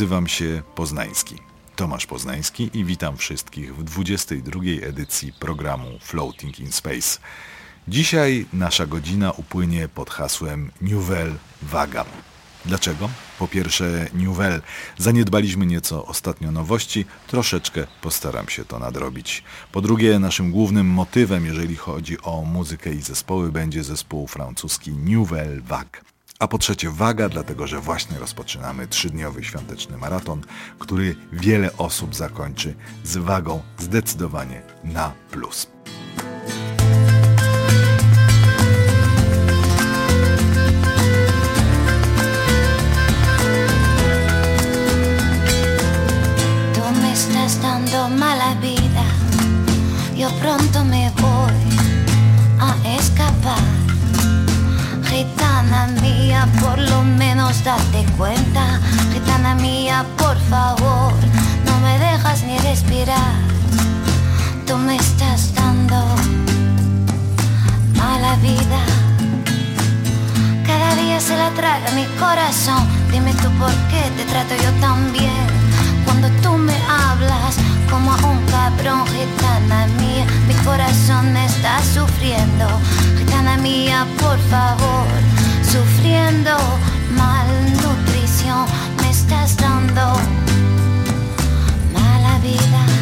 Nazywam się Poznański, Tomasz Poznański i witam wszystkich w 22 edycji programu Floating in Space. Dzisiaj nasza godzina upłynie pod hasłem Nouvelle Vaga. Dlaczego? Po pierwsze, Nouvelle. Zaniedbaliśmy nieco ostatnio nowości, troszeczkę postaram się to nadrobić. Po drugie, naszym głównym motywem, jeżeli chodzi o muzykę i zespoły, będzie zespół francuski Nouvelle Vague. A po trzecie waga, dlatego że właśnie rozpoczynamy trzydniowy świąteczny maraton, który wiele osób zakończy z wagą zdecydowanie na plus. Yo pronto me voy a escapar. Gitana mía, por lo menos date cuenta. Gitana mía, por favor, no me dejas ni respirar. Tú me estás dando mala vida. Cada día se la traga mi corazón. Dime tú por qué te trato corazón está sufriendo. Gitana mía, por favor, sufriendo malnutrición, me estás dando mala vida.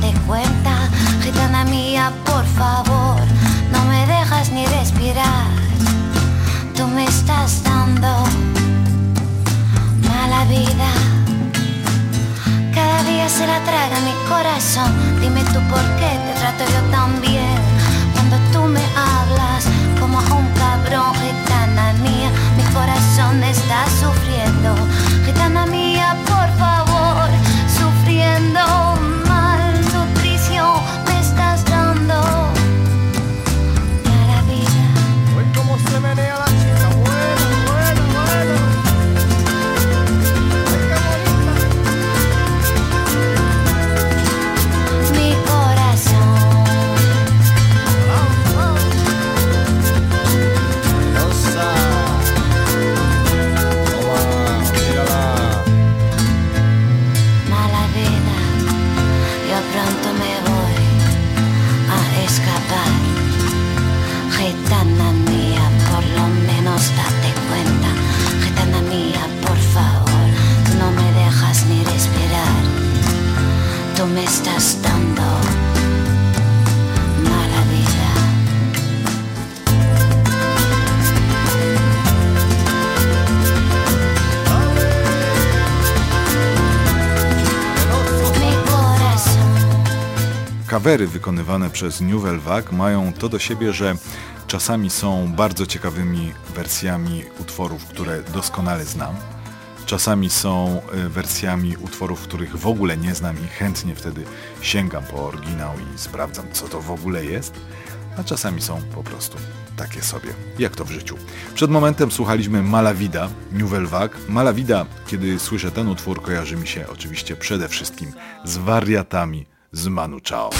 Date cuenta. Gitana mía, por favor, no me dejas ni respirar. Tú me estás dando mala vida. Cada día se la traga mi corazón. Dime tú por qué te trato yo tan bien. Cuando tú me hablas como a un cabrón, gitana mía, mi corazón está sufriendo. Gitana Kawery wykonywane przez Nouvelle Vague mają to do siebie, że czasami są bardzo ciekawymi wersjami utworów, które doskonale znam. Czasami są e, wersjami utworów, których w ogóle nie znam i chętnie wtedy sięgam po oryginał i sprawdzam, co to w ogóle jest. A czasami są po prostu takie sobie, jak to w życiu. Przed momentem słuchaliśmy Malavida, Nouvelle Vague. Malavida, kiedy słyszę ten utwór, kojarzy mi się oczywiście przede wszystkim z wariatami z Manu Chao.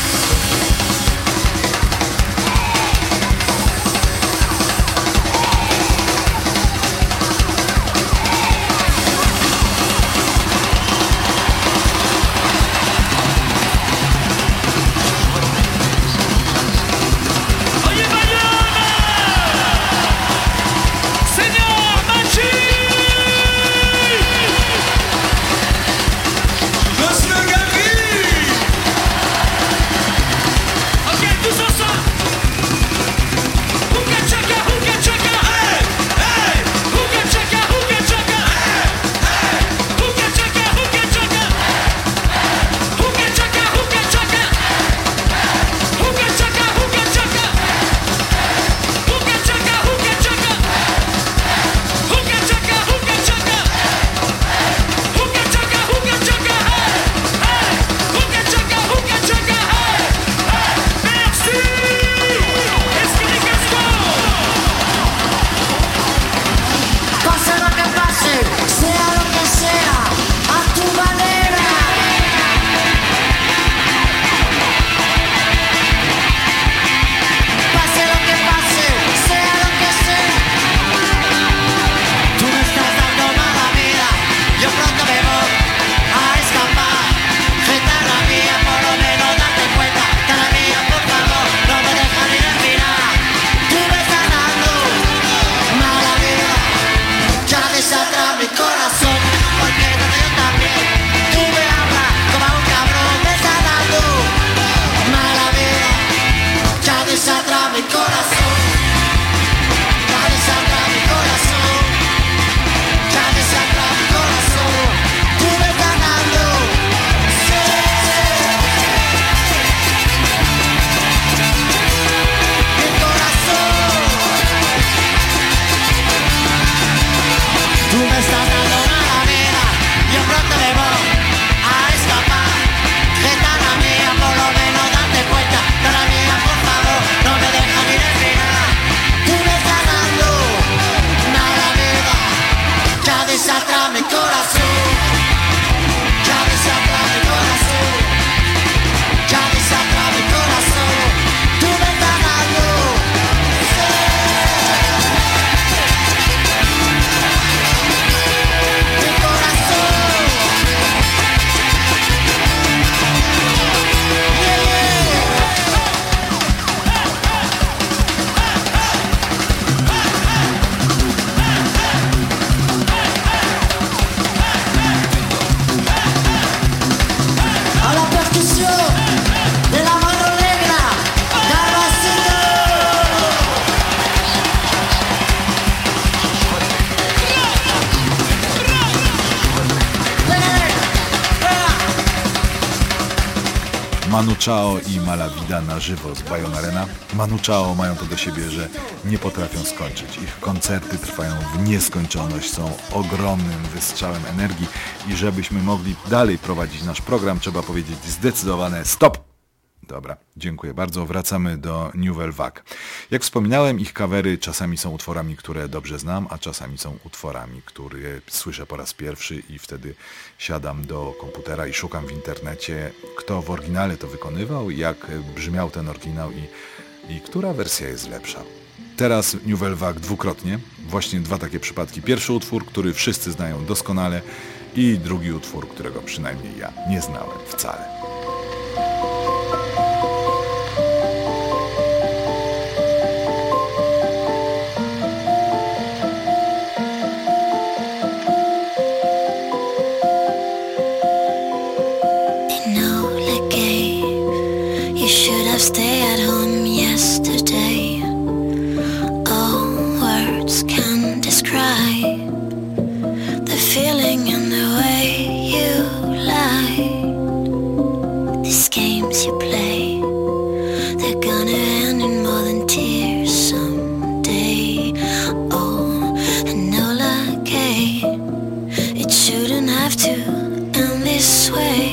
Manu Chao i Malavida na żywo z Bayon Arena. Manu Chao mają to do siebie, że nie potrafią skończyć. Ich koncerty trwają w nieskończoność, są ogromnym wystrzałem energii i żebyśmy mogli dalej prowadzić nasz program, trzeba powiedzieć zdecydowane stop! Dobra, dziękuję bardzo. Wracamy do Nouvelle Vague. Jak wspominałem, ich kawery czasami są utworami, które dobrze znam, a czasami są utworami, które słyszę po raz pierwszy i wtedy siadam do komputera i szukam w internecie, kto w oryginale to wykonywał, jak brzmiał ten oryginał i, i która wersja jest lepsza. Teraz Nouvelle Vague dwukrotnie, właśnie dwa takie przypadki. Pierwszy utwór, który wszyscy znają doskonale i drugi utwór, którego przynajmniej ja nie znałem wcale. To end this way.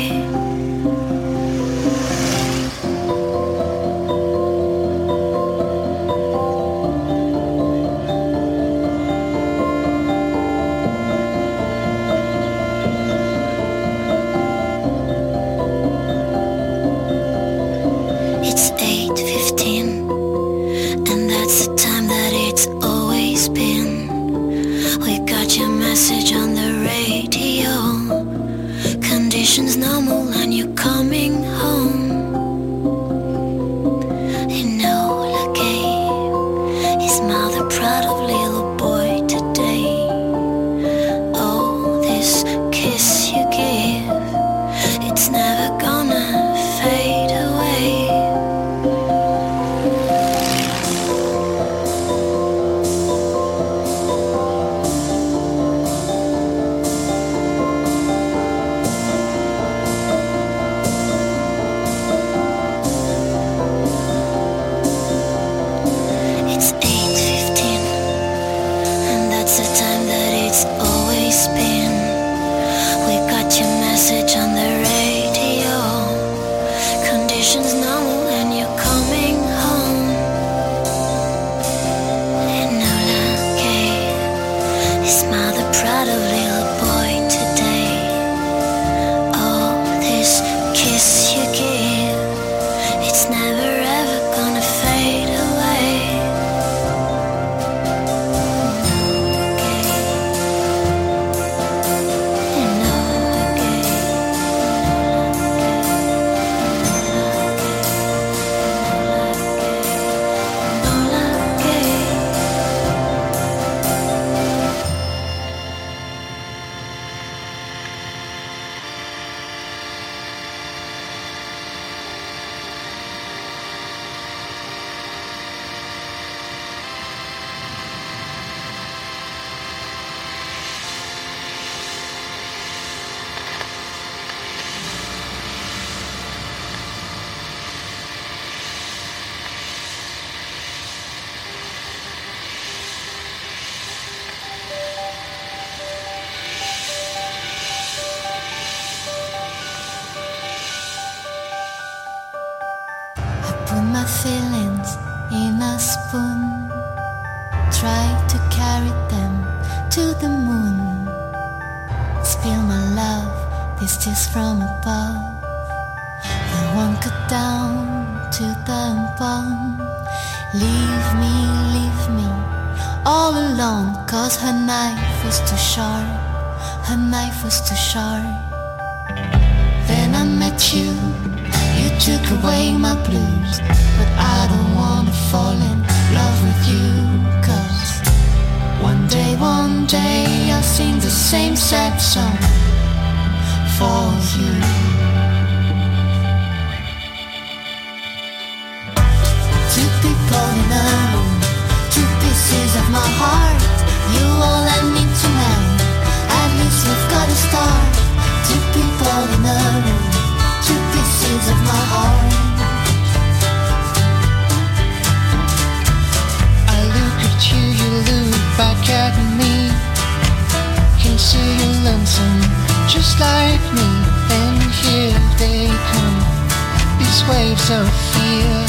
so here.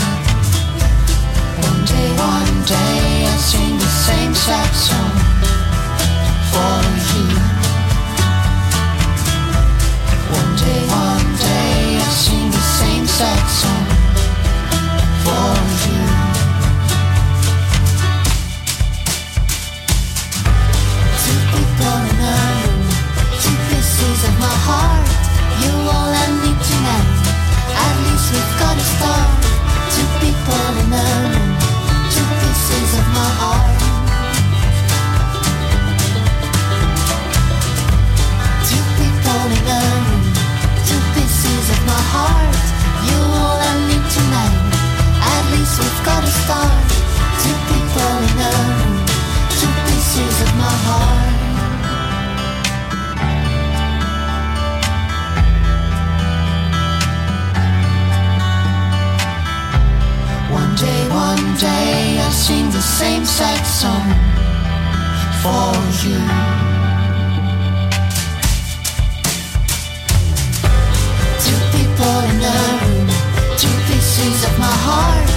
One day, one day, I sing the same sad song for you. One day, one day, I sing the same sad song for you. Day, I'll sing the same sad song for you. Two people in a room, two pieces of my heart.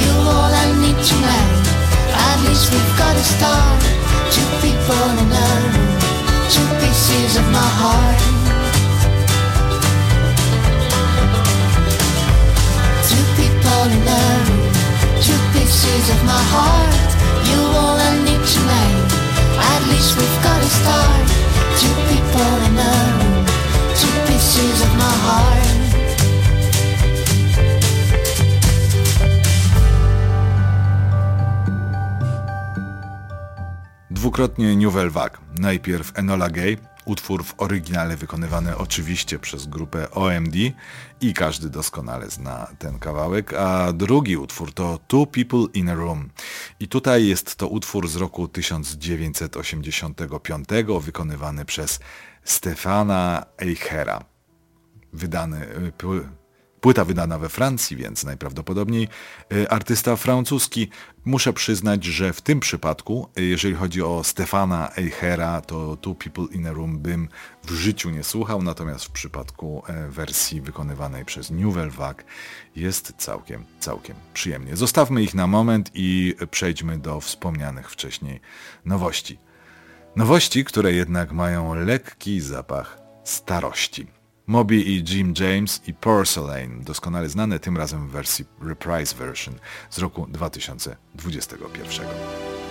You all I need tonight. At least we've got a start. Two people in a room, two pieces of my heart. Two people in a room, of my heart. You all I need. At least we've got a start. Two people in a room, two pieces of my heart. Dwukrotnie Nouvelle Vague. Najpierw Enola Gay, utwór w oryginale wykonywany oczywiście przez grupę OMD i każdy doskonale zna ten kawałek, a drugi utwór to Two People in a Room. I tutaj jest to utwór z roku 1985 wykonywany przez Stefana Eichera. Wydany, y, Płyta wydana we Francji, więc najprawdopodobniej y, artysta francuski. Muszę przyznać, że w tym przypadku, y, jeżeli chodzi o Stefana Eichera, to Two People in a Room bym w życiu nie słuchał, natomiast w przypadku e, wersji wykonywanej przez Nouvelle Vague jest całkiem, całkiem przyjemnie. Zostawmy ich na moment i przejdźmy do wspomnianych wcześniej nowości. Nowości, które jednak mają lekki zapach starości. Moby i Jim James i Porcelain, doskonale znane tym razem w wersji Reprise Version z roku 2021.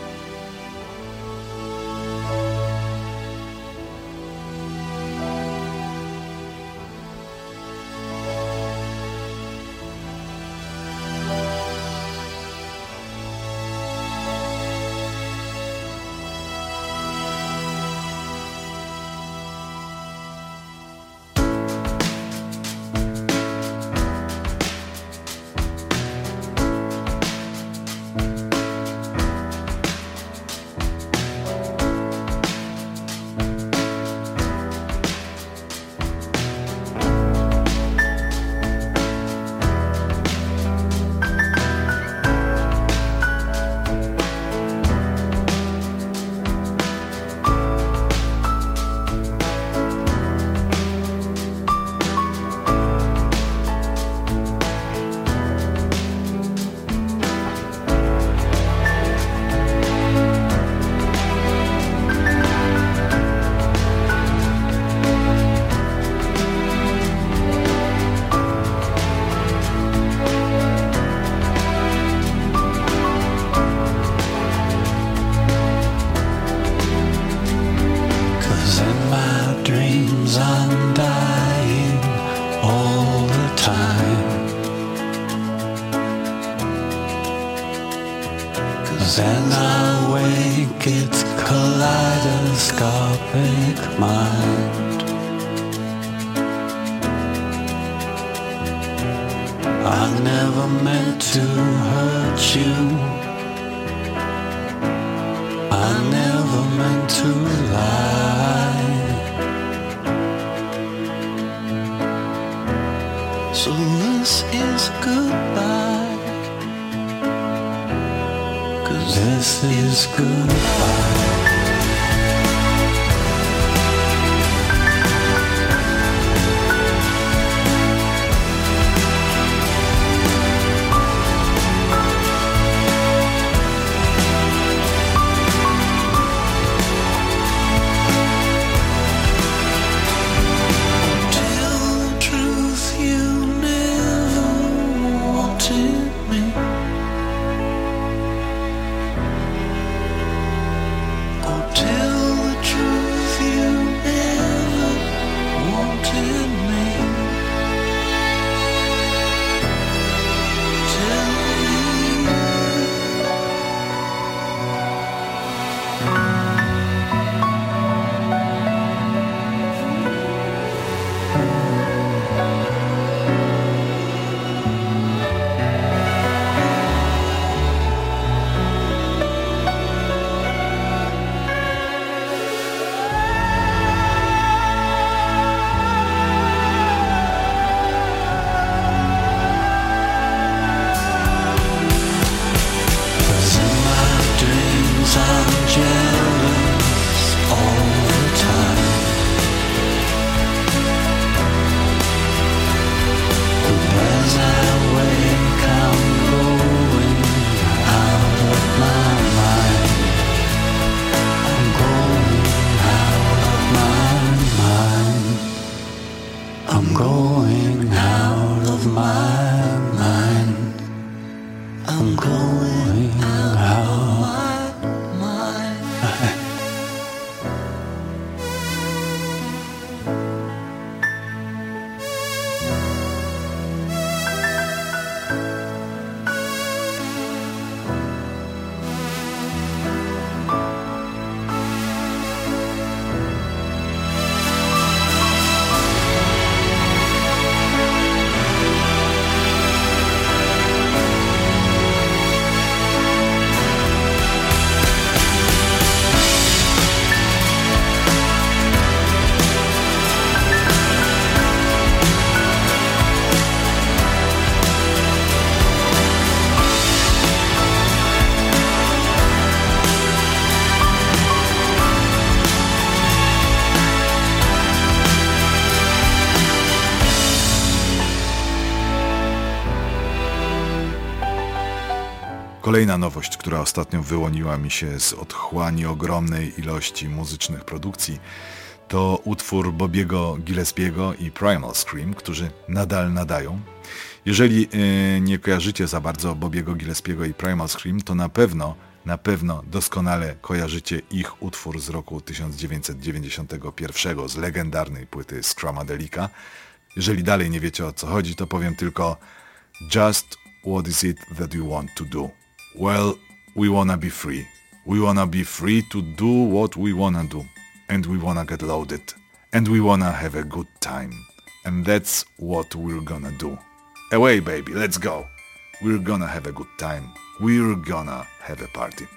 Kolejna nowość, która ostatnio wyłoniła mi się z otchłani ogromnej ilości muzycznych produkcji, to utwór Bobiego Gillespiego i Primal Scream, którzy nadal nadają. Jeżeli yy, nie kojarzycie za bardzo Bobiego Gillespiego i Primal Scream, to na pewno, na pewno doskonale kojarzycie ich utwór z roku 1991 z legendarnej płyty Scramadelica. Jeżeli dalej nie wiecie o co chodzi, to powiem tylko Just what is it that you want to do? Well, we wanna be free. We wanna be free to do what we wanna do. And we wanna get loaded. And we wanna have a good time. And that's what we're gonna do. Away baby, let's go. We're gonna have a good time. We're gonna have a party.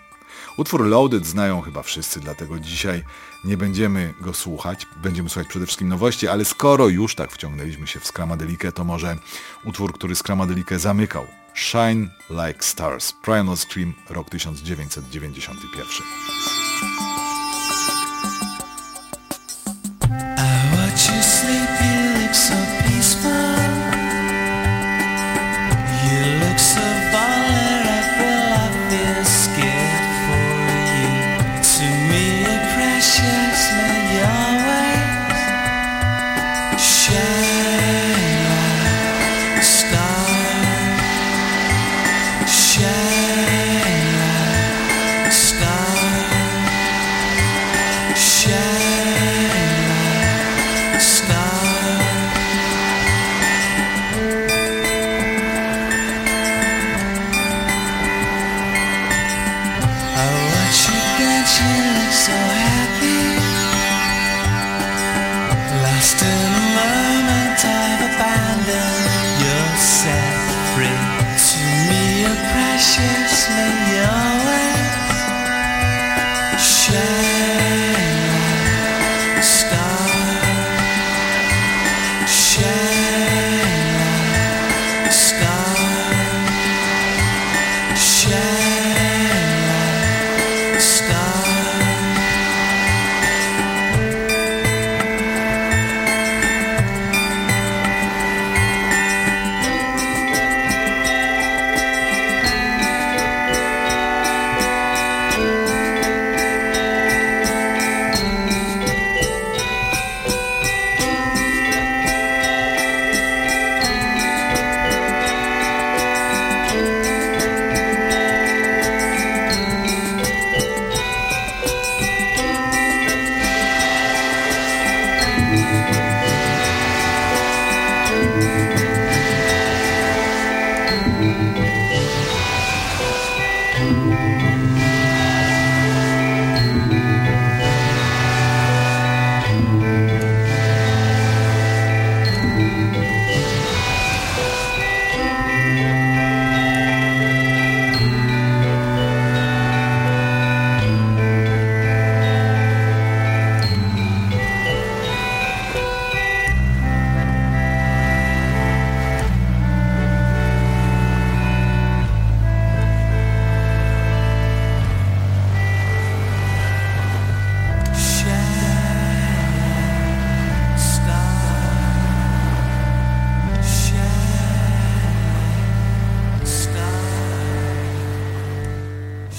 Utwór Loaded znają chyba wszyscy, dlatego dzisiaj nie będziemy go słuchać. Będziemy słuchać przede wszystkim nowości, ale skoro już tak wciągnęliśmy się w Scramadelikę, to może utwór, który Scramadelikę zamykał. Shine Like Stars. Primal Scream, rok 1991. I watch you sleep, you look so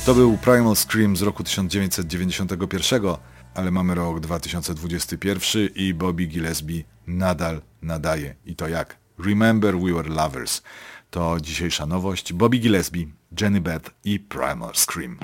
To był Primal Scream z roku 1991, ale mamy rok 2021 i Bobby Gillespie nadal nadaje. I to jak? Remember We Were Lovers. To dzisiejsza nowość. Bobby Gillespie, Jenny Beth i Primal Scream.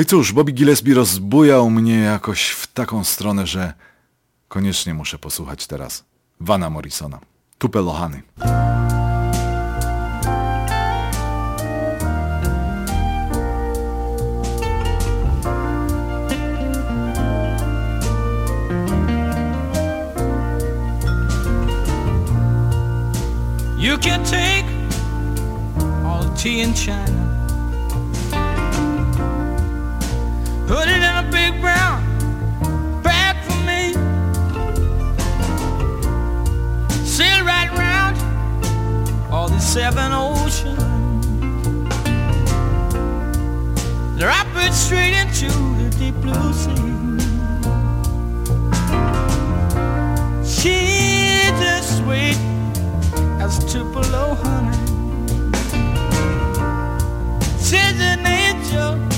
No i cóż, Bobby Gillespie rozbujał mnie jakoś w taką stronę, że koniecznie muszę posłuchać teraz Vana Morrisona. Tupelohany. You can take all tea in China, put it in a big brown bag for me, sail right round all the seven oceans. Drop it straight into the deep blue sea. She's as sweet as Tupelo honey. She's an angel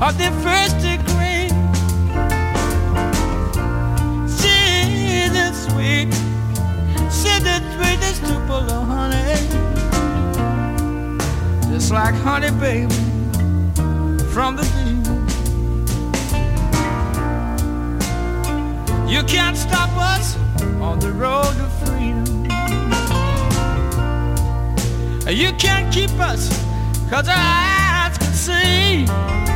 of the first degree. She's as sweet, she's as sweet as Tupelo honey. Just like honey, baby, from the deep. You can't stop us on the road to freedom. You can't keep us, cause our eyes can see.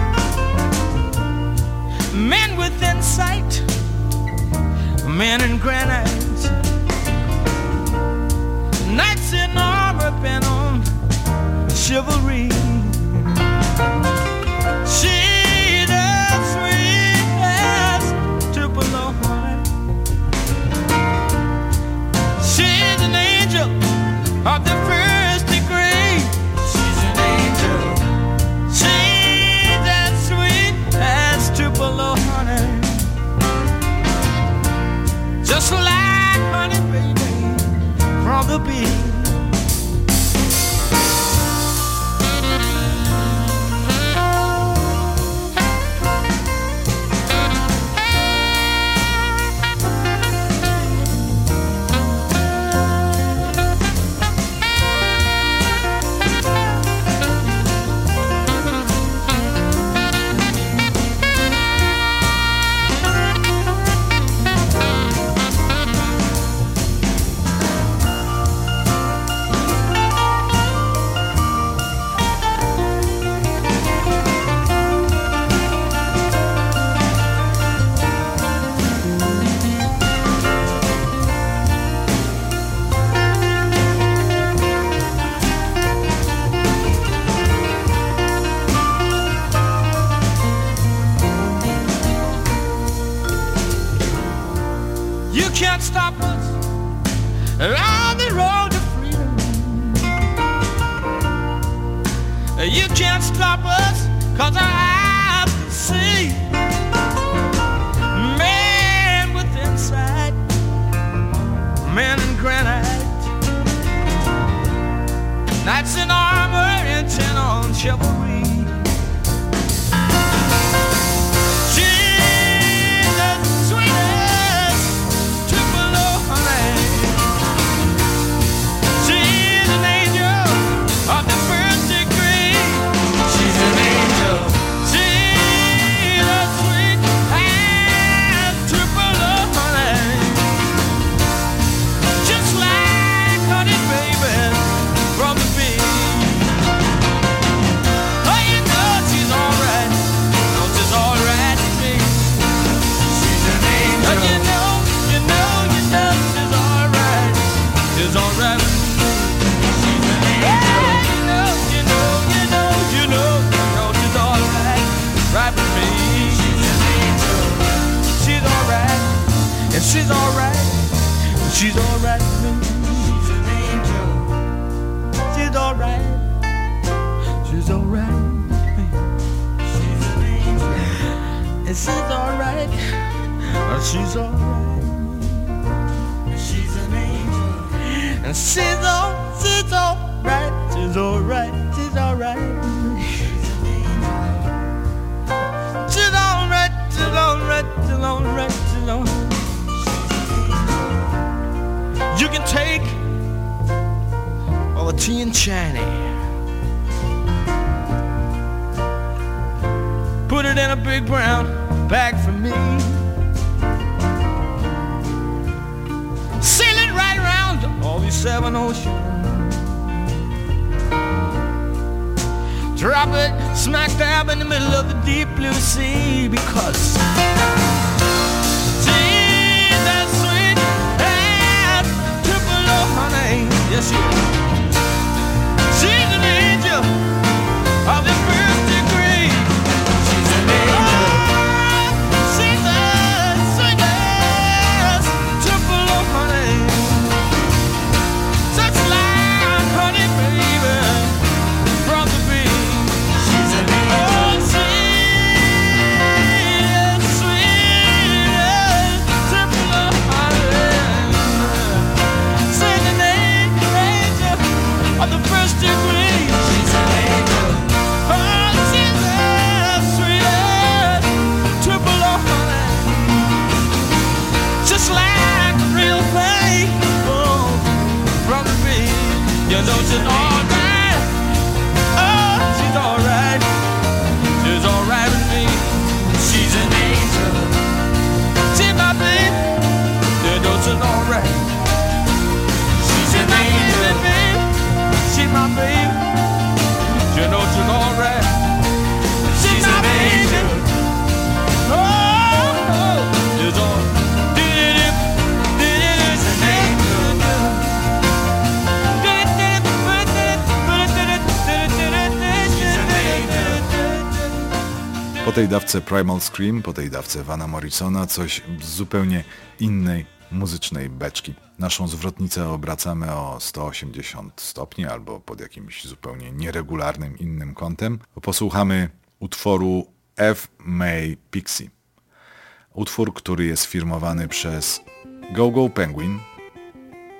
Man in granite. Knights in armor intent on chivalry. She's alright. She's an angel. And she's all, she's alright. She's alright. She's alright. She's an angel. She's alright. She's alright. She's alright. She's alright. You can take all the tea and China. put it in a big brown bag for me. Seven ocean. Drop it smack dab in the middle of the deep blue sea because. Tea, that sweet, that triple honey. Yes, you. Po tej dawce Primal Scream, po tej dawce Vana Morrisona coś z zupełnie innej muzycznej beczki. Naszą zwrotnicę obracamy o 180 stopni albo pod jakimś zupełnie nieregularnym innym kątem. Posłuchamy utworu F. May Pixie. Utwór, który jest firmowany przez Go Go Penguin,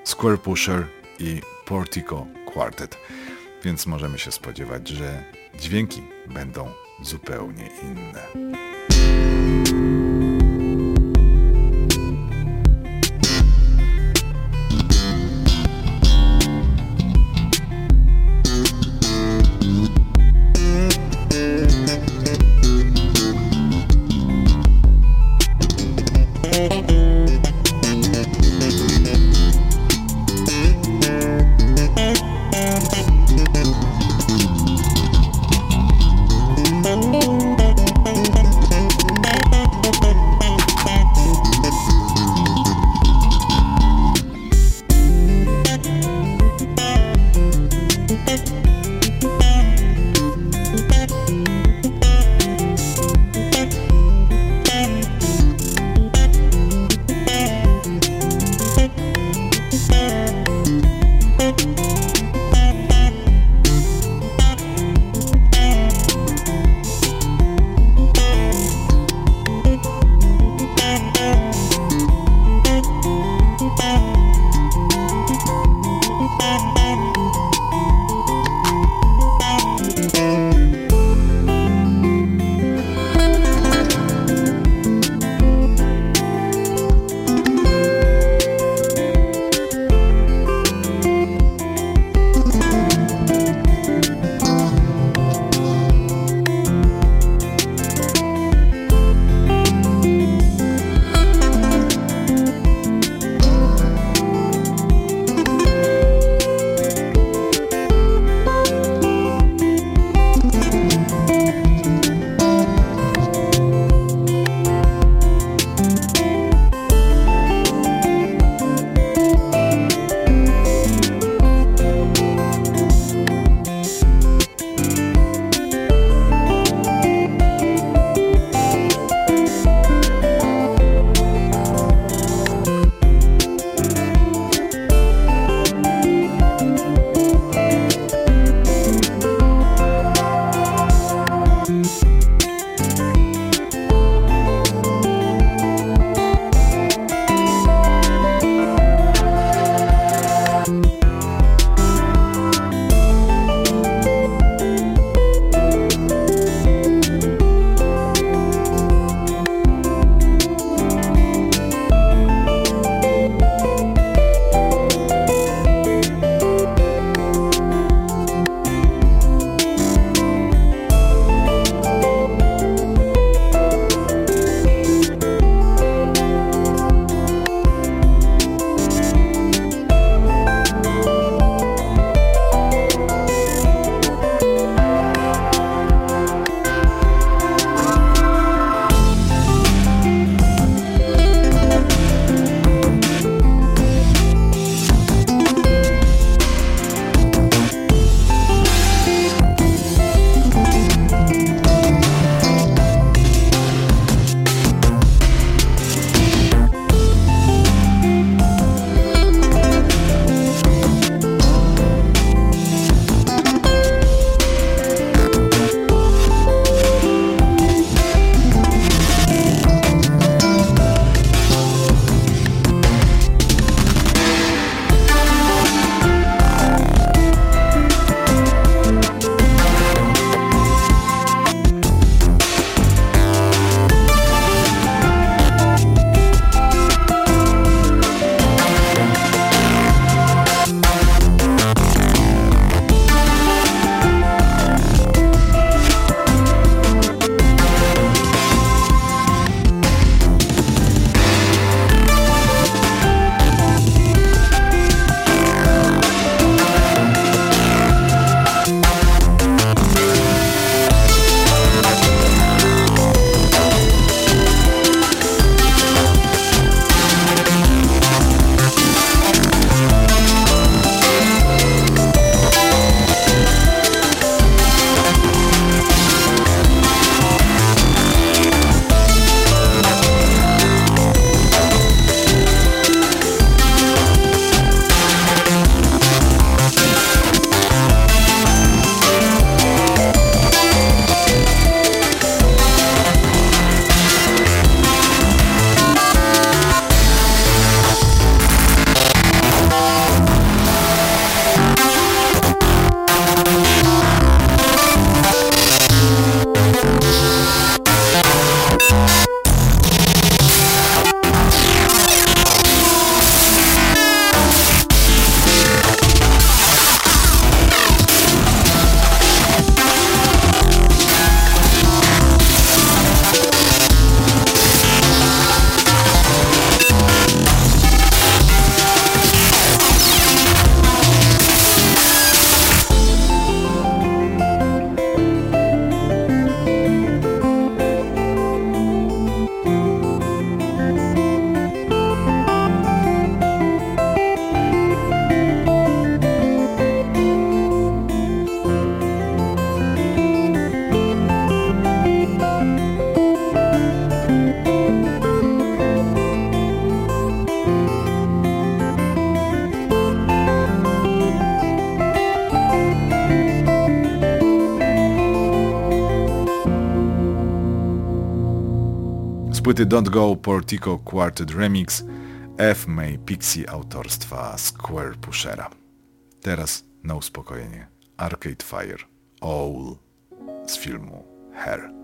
Square Pusher i Portico Quartet. Więc możemy się spodziewać, że dźwięki będą zupełnie inne. Płyty Don't Go Portico Quartet Remix F. May Pixie autorstwa Square Pushera. Teraz na uspokojenie Arcade Fire Owl z filmu Hair.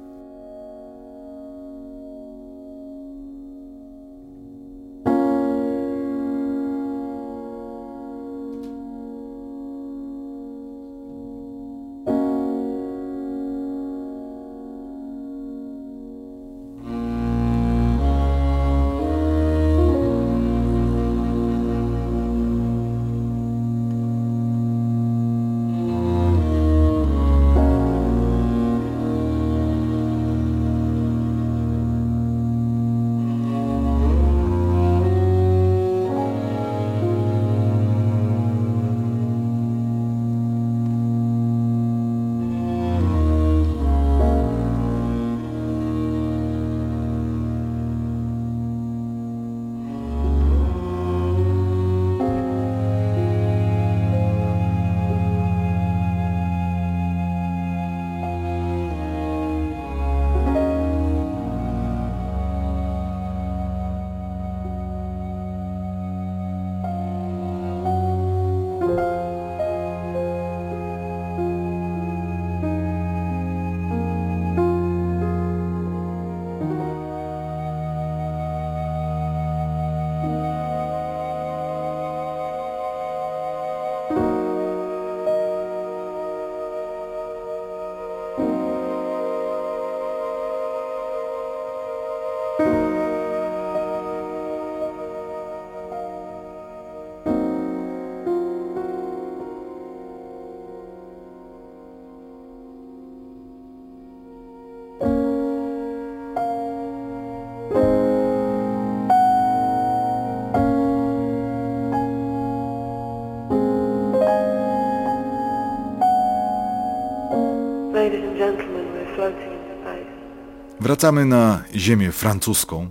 Wracamy na ziemię francuską,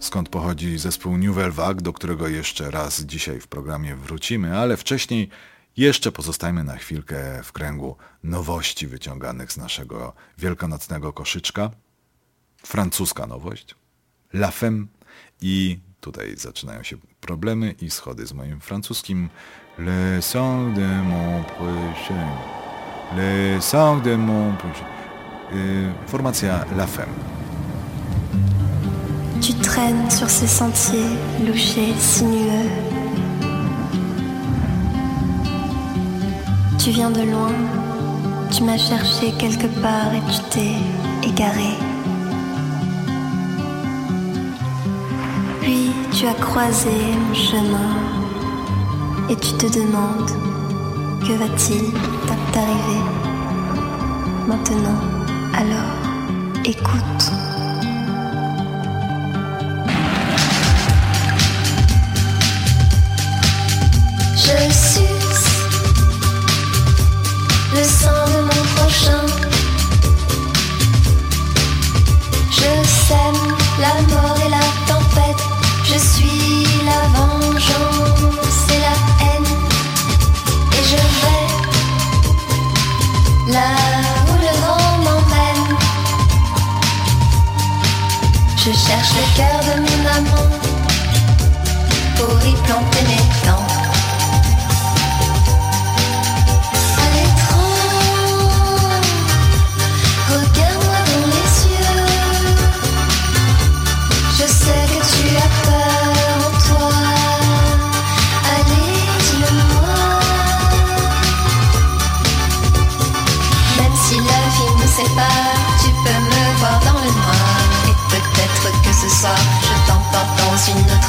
skąd pochodzi zespół Nouvelle Vague, do którego jeszcze raz dzisiaj w programie wrócimy, ale wcześniej jeszcze pozostajmy na chwilkę w kręgu nowości wyciąganych z naszego wielkanocnego koszyczka. Francuska nowość, La Femme i tutaj zaczynają się problemy i schody z moim francuskim Le sang de mon prochain. Le sang de mon prochain. Y, formacja La Femme. Tu traînes sur ces sentiers louchés, sinueux. Tu viens de loin, tu m'as cherché quelque part et tu t'es égaré. Puis tu as croisé mon chemin et tu te demandes que va-t-il t'arriver maintenant? Alors, écoute. Le cœur de mon amant pour y planter mes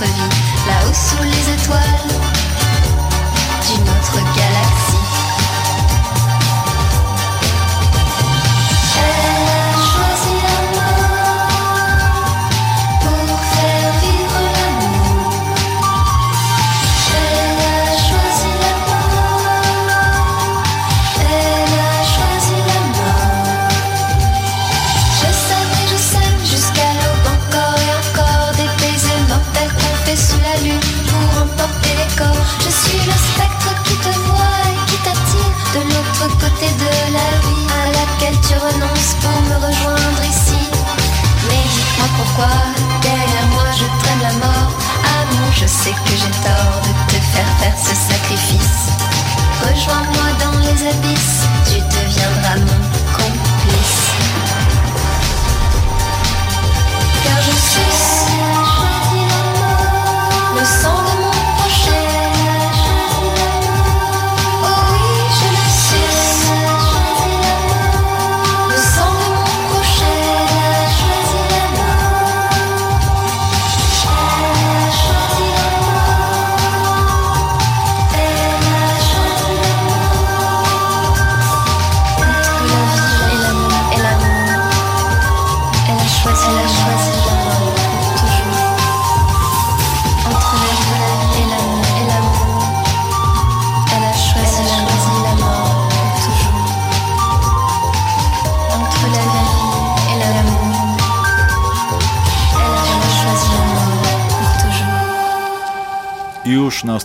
là-haut sous les étoiles c'est que j'ai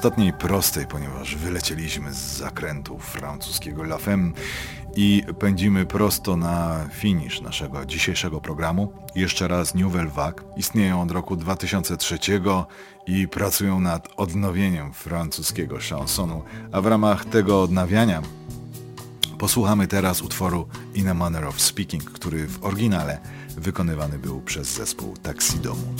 ostatniej prostej, ponieważ wylecieliśmy z zakrętu francuskiego La Femme i pędzimy prosto na finisz naszego dzisiejszego programu. Jeszcze raz Nouvelle Vague istnieją od roku 2003 i pracują nad odnowieniem francuskiego chansonu, a w ramach tego odnawiania posłuchamy teraz utworu In a Manner of Speaking, który w oryginale wykonywany był przez zespół Taxidomu.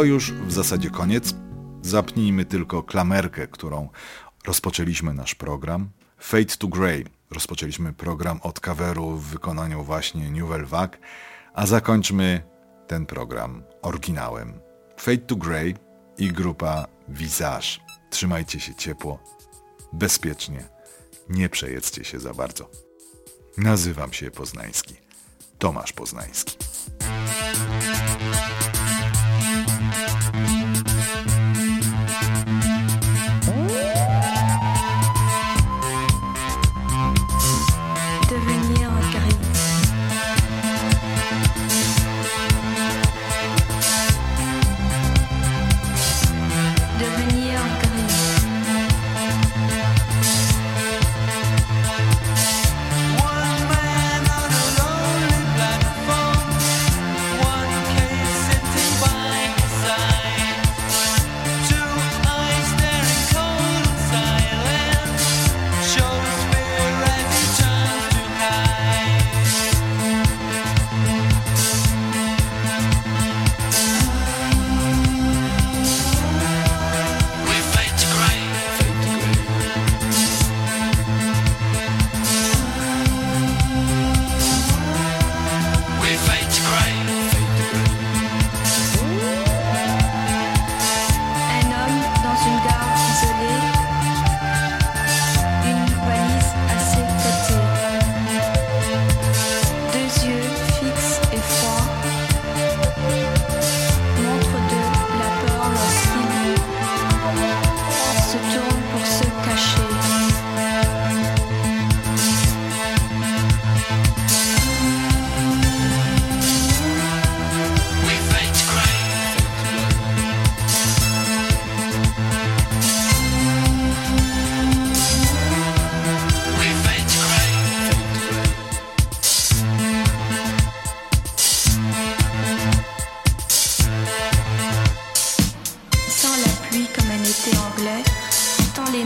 to już w zasadzie koniec. Zapnijmy tylko klamerkę, którą rozpoczęliśmy nasz program. Fade to Grey. Rozpoczęliśmy program od coveru w wykonaniu właśnie Newell Vague, a zakończmy ten program oryginałem. Fade to Grey i grupa Visage. Trzymajcie się ciepło, bezpiecznie, nie przejedzcie się za bardzo. Nazywam się Poznański, Tomasz Poznański.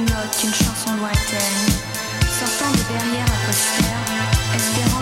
notes d'une chanson lointaine, sortant de derrière un poster.